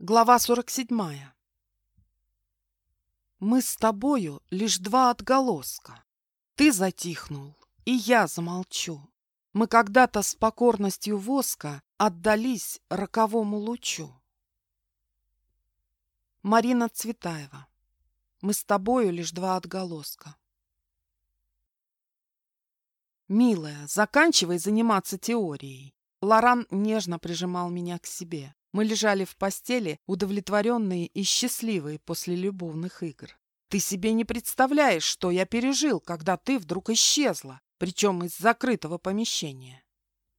Глава 47. Мы с тобою лишь два отголоска. Ты затихнул, и я замолчу. Мы когда-то с покорностью воска отдались роковому лучу. Марина Цветаева. Мы с тобою лишь два отголоска. Милая, заканчивай заниматься теорией. Лоран нежно прижимал меня к себе. Мы лежали в постели, удовлетворенные и счастливые после любовных игр. Ты себе не представляешь, что я пережил, когда ты вдруг исчезла, причем из закрытого помещения.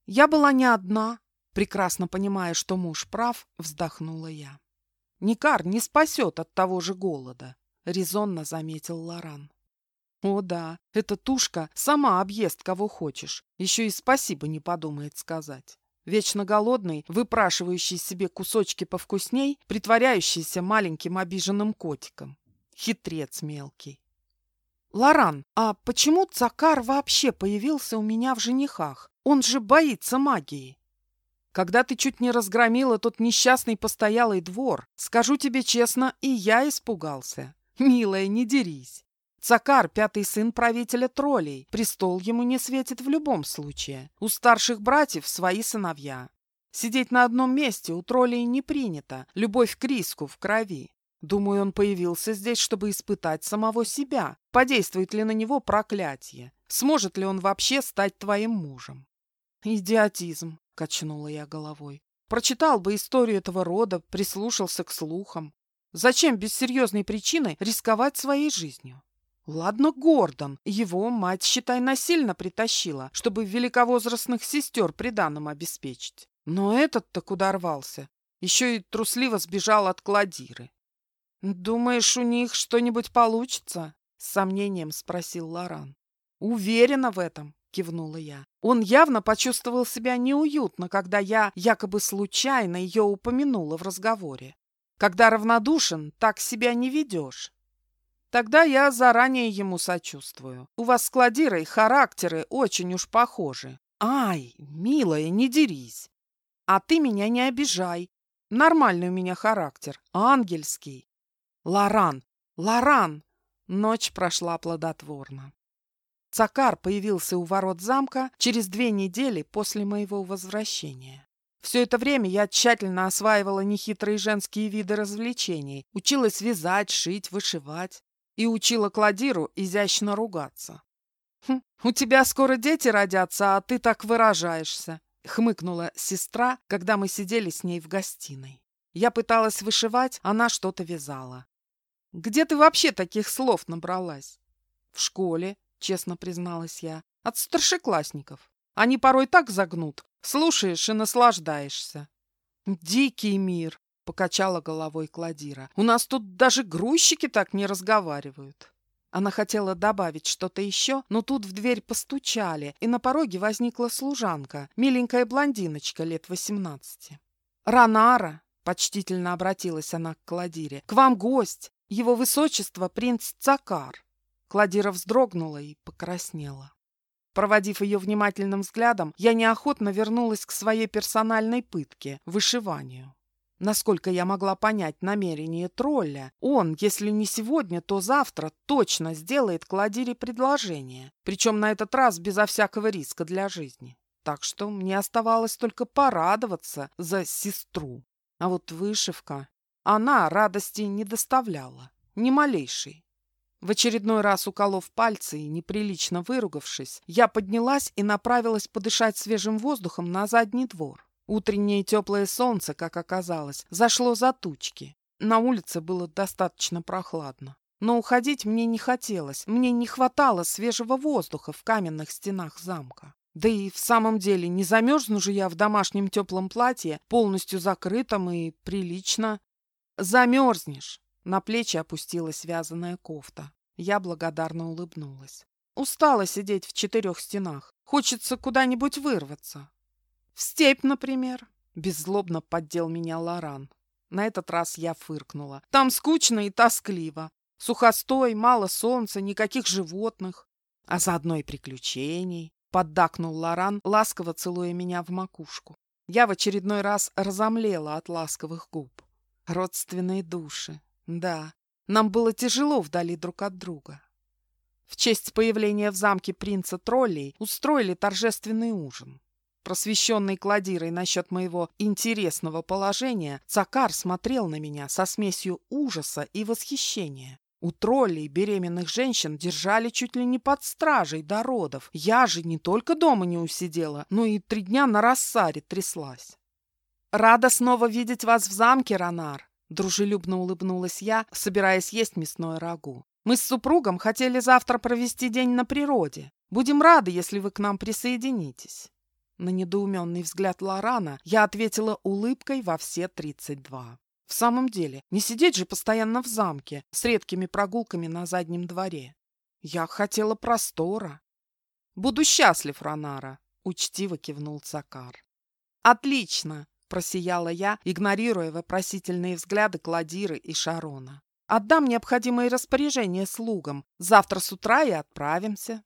Я была не одна, прекрасно понимая, что муж прав, вздохнула я. Никар не спасет от того же голода, резонно заметил Лоран. О да, эта тушка сама объест кого хочешь, еще и спасибо не подумает сказать. Вечно голодный, выпрашивающий себе кусочки повкусней, притворяющийся маленьким обиженным котиком. Хитрец мелкий. «Лоран, а почему Цакар вообще появился у меня в женихах? Он же боится магии!» Когда ты чуть не разгромила тот несчастный постоялый двор, скажу тебе честно, и я испугался. Милая, не дерись. Цакар — пятый сын правителя троллей. Престол ему не светит в любом случае. У старших братьев свои сыновья. Сидеть на одном месте у троллей не принято. Любовь к риску в крови. Думаю, он появился здесь, чтобы испытать самого себя. Подействует ли на него проклятие? Сможет ли он вообще стать твоим мужем? Идиотизм, качнула я головой. Прочитал бы историю этого рода, прислушался к слухам. Зачем без серьезной причины рисковать своей жизнью? Ладно, Гордон. Его мать, считай, насильно притащила, чтобы великовозрастных сестер приданым обеспечить. Но этот-то куда рвался? Еще и трусливо сбежал от Кладиры. «Думаешь, у них что-нибудь получится?» — с сомнением спросил Лоран. «Уверена в этом», — кивнула я. Он явно почувствовал себя неуютно, когда я якобы случайно ее упомянула в разговоре. Когда равнодушен, так себя не ведешь. Тогда я заранее ему сочувствую. У вас с Кладирой характеры очень уж похожи. Ай, милая, не дерись. А ты меня не обижай. Нормальный у меня характер, ангельский. Лоран, Лоран! Ночь прошла плодотворно. Цакар появился у ворот замка через две недели после моего возвращения. Все это время я тщательно осваивала нехитрые женские виды развлечений, училась вязать, шить, вышивать и учила Кладиру изящно ругаться. «Хм, «У тебя скоро дети родятся, а ты так выражаешься», — хмыкнула сестра, когда мы сидели с ней в гостиной. Я пыталась вышивать, она что-то вязала. «Где ты вообще таких слов набралась?» «В школе», — честно призналась я, — «от старшеклассников. Они порой так загнут, слушаешь и наслаждаешься». «Дикий мир», покачала головой Кладира. У нас тут даже грузчики так не разговаривают. Она хотела добавить что-то еще, но тут в дверь постучали, и на пороге возникла служанка, миленькая блондиночка лет восемнадцати. «Ранара!» — почтительно обратилась она к Кладире. «К вам гость! Его высочество принц Цакар!» Кладира вздрогнула и покраснела. Проводив ее внимательным взглядом, я неохотно вернулась к своей персональной пытке — вышиванию. Насколько я могла понять намерение тролля, он, если не сегодня, то завтра точно сделает Кладире предложение, причем на этот раз безо всякого риска для жизни. Так что мне оставалось только порадоваться за сестру. А вот вышивка, она радости не доставляла, ни малейшей. В очередной раз уколов пальцы и неприлично выругавшись, я поднялась и направилась подышать свежим воздухом на задний двор. Утреннее теплое солнце, как оказалось, зашло за тучки. На улице было достаточно прохладно. Но уходить мне не хотелось, мне не хватало свежего воздуха в каменных стенах замка. Да и в самом деле не замерзну же я в домашнем теплом платье, полностью закрытом и прилично. Замерзнешь. На плечи опустилась вязаная кофта. Я благодарно улыбнулась. Устала сидеть в четырех стенах. Хочется куда-нибудь вырваться. В степь, например. Беззлобно поддел меня Лоран. На этот раз я фыркнула. Там скучно и тоскливо. Сухостой, мало солнца, никаких животных. А заодно и приключений. Поддакнул Лоран, ласково целуя меня в макушку. Я в очередной раз разомлела от ласковых губ. Родственные души. Да, нам было тяжело вдали друг от друга. В честь появления в замке принца троллей устроили торжественный ужин. Просвещенный кладирой насчет моего интересного положения, Цакар смотрел на меня со смесью ужаса и восхищения. У троллей беременных женщин держали чуть ли не под стражей до родов. Я же не только дома не усидела, но и три дня на рассаре тряслась. «Рада снова видеть вас в замке, Ронар!» Дружелюбно улыбнулась я, собираясь есть мясное рагу. «Мы с супругом хотели завтра провести день на природе. Будем рады, если вы к нам присоединитесь». На недоуменный взгляд Лорана я ответила улыбкой во все тридцать два. В самом деле, не сидеть же постоянно в замке с редкими прогулками на заднем дворе. Я хотела простора. «Буду счастлив, Ронара», — учтиво кивнул Цакар. «Отлично!» — просияла я, игнорируя вопросительные взгляды Кладиры и Шарона. «Отдам необходимые распоряжения слугам. Завтра с утра и отправимся».